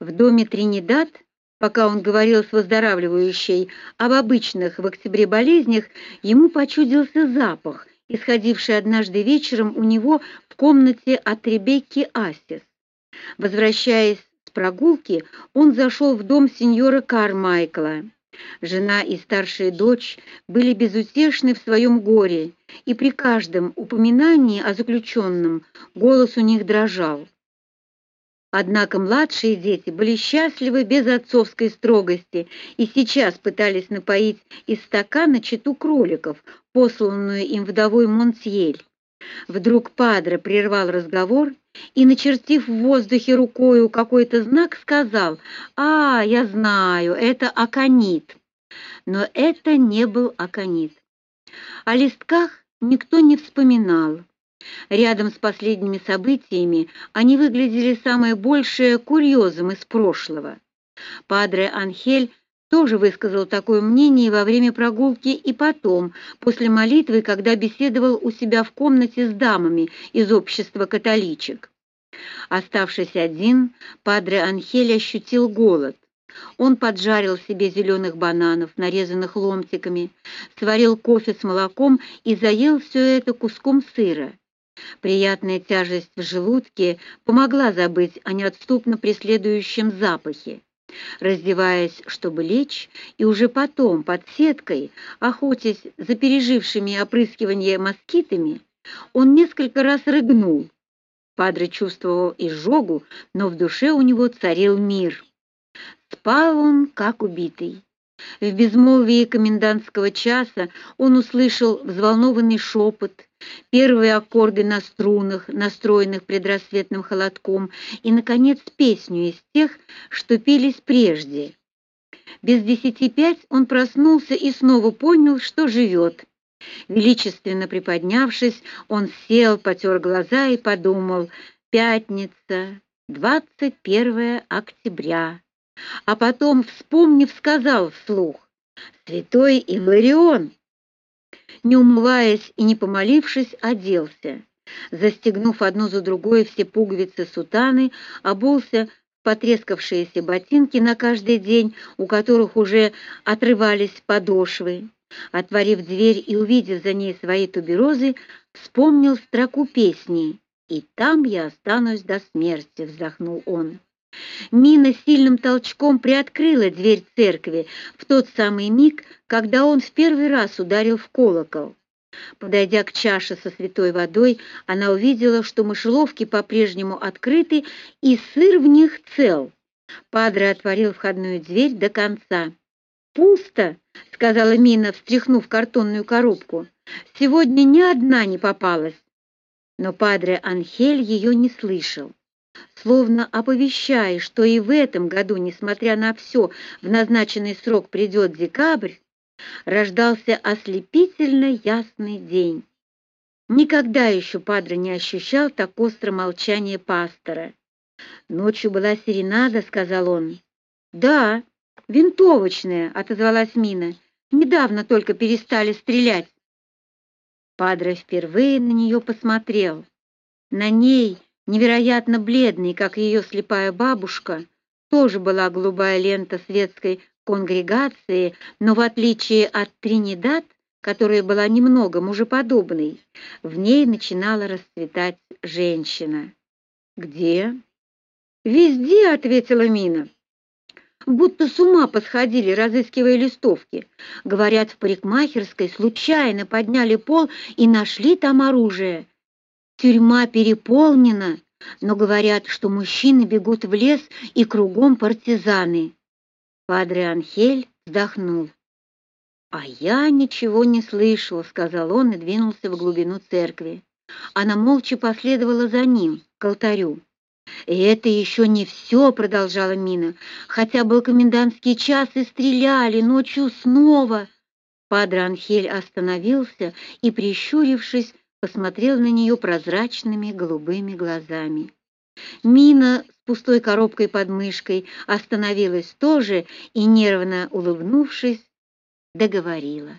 В доме Тринидад, пока он говорил с выздоравливающей об обычных в октябре болезнях, ему почудился запах, исходивший однажды вечером у него в комнате от Ребекки Асис. Возвращаясь с прогулки, он зашел в дом сеньора Кармайкла. Жена и старшая дочь были безутешны в своем горе, и при каждом упоминании о заключенном голос у них дрожал. Однако младшие дети были счастливы без отцовской строгости и сейчас пытались напоить из стакана чету кроликов, посланную им вдовой Монтьель. Вдруг Падре прервал разговор и, начертив в воздухе рукою какой-то знак, сказал «А, я знаю, это аконит». Но это не был аконит. О листках никто не вспоминал. Рядом с последними событиями они выглядели самое большее курьезом из прошлого. Падре Анхель тоже высказал такое мнение во время прогулки и потом, после молитвы, когда беседовал у себя в комнате с дамами из общества католичек. Оставшись один, Падре Анхель ощутил голод. Он поджарил себе зеленых бананов, нарезанных ломтиками, сварил кофе с молоком и заел все это куском сыра. Приятная тяжесть в желудке помогла забыть о неотступно преследующем запахе. Раздеваясь, чтобы лечь, и уже потом под сеткой, охотясь за пережившими опрыскивание москитами, он несколько раз рыгнул. Падре чувствовал изжогу, но в душе у него царил мир. Спал он, как убитый. В безмолвии комендантского часа он услышал взволнованный шепот, первые аккорды на струнах, настроенных предрассветным холодком, и, наконец, песню из тех, что пелись прежде. Без десяти пять он проснулся и снова понял, что живет. Величественно приподнявшись, он сел, потер глаза и подумал «Пятница, 21 октября» а потом, вспомнив, сказал вслух «Святой Иларион!» Не умываясь и не помолившись, оделся. Застегнув одну за другой все пуговицы сутаны, обулся в потрескавшиеся ботинки на каждый день, у которых уже отрывались подошвы. Отворив дверь и увидев за ней свои туберозы, вспомнил строку песни «И там я останусь до смерти», — вздохнул он. Мина сильным толчком приоткрыла дверь церкви в тот самый миг, когда он в первый раз ударил в колокол. Подойдя к чаше со святой водой, она увидела, что мышеловки по-прежнему открыты и сыр в них цел. Падре отворил входную дверь до конца. «Пусто!» — сказала Мина, встряхнув картонную коробку. «Сегодня ни одна не попалась». Но Падре Анхель ее не слышал словно оповещая, что и в этом году, несмотря на все, в назначенный срок придет декабрь, рождался ослепительно ясный день. Никогда еще Падре не ощущал так остро молчание пастора. «Ночью была серенада», — сказал он. «Да, винтовочная», — отозвалась Мина. «Недавно только перестали стрелять». Падре впервые на нее посмотрел. На ней невероятно бледной, как ее слепая бабушка, тоже была голубая лента светской конгрегации, но в отличие от Тринидад, которая была немного мужеподобной, в ней начинала расцветать женщина. «Где?» «Везде», — ответила Мина. Будто с ума посходили, разыскивая листовки. Говорят, в парикмахерской случайно подняли пол и нашли там оружие. Тюрьма переполнена, но говорят, что мужчины бегут в лес и кругом партизаны. Падре Анхель вздохнул. «А я ничего не слышал», — сказал он и двинулся в глубину церкви. Она молча последовала за ним, к алтарю. «И это еще не все», — продолжала Мина. «Хотя был комендантский час и стреляли, ночью снова». Падре Анхель остановился и, прищурившись, посмотрел на нее прозрачными голубыми глазами. Мина с пустой коробкой под мышкой остановилась тоже и, нервно улыбнувшись, договорила.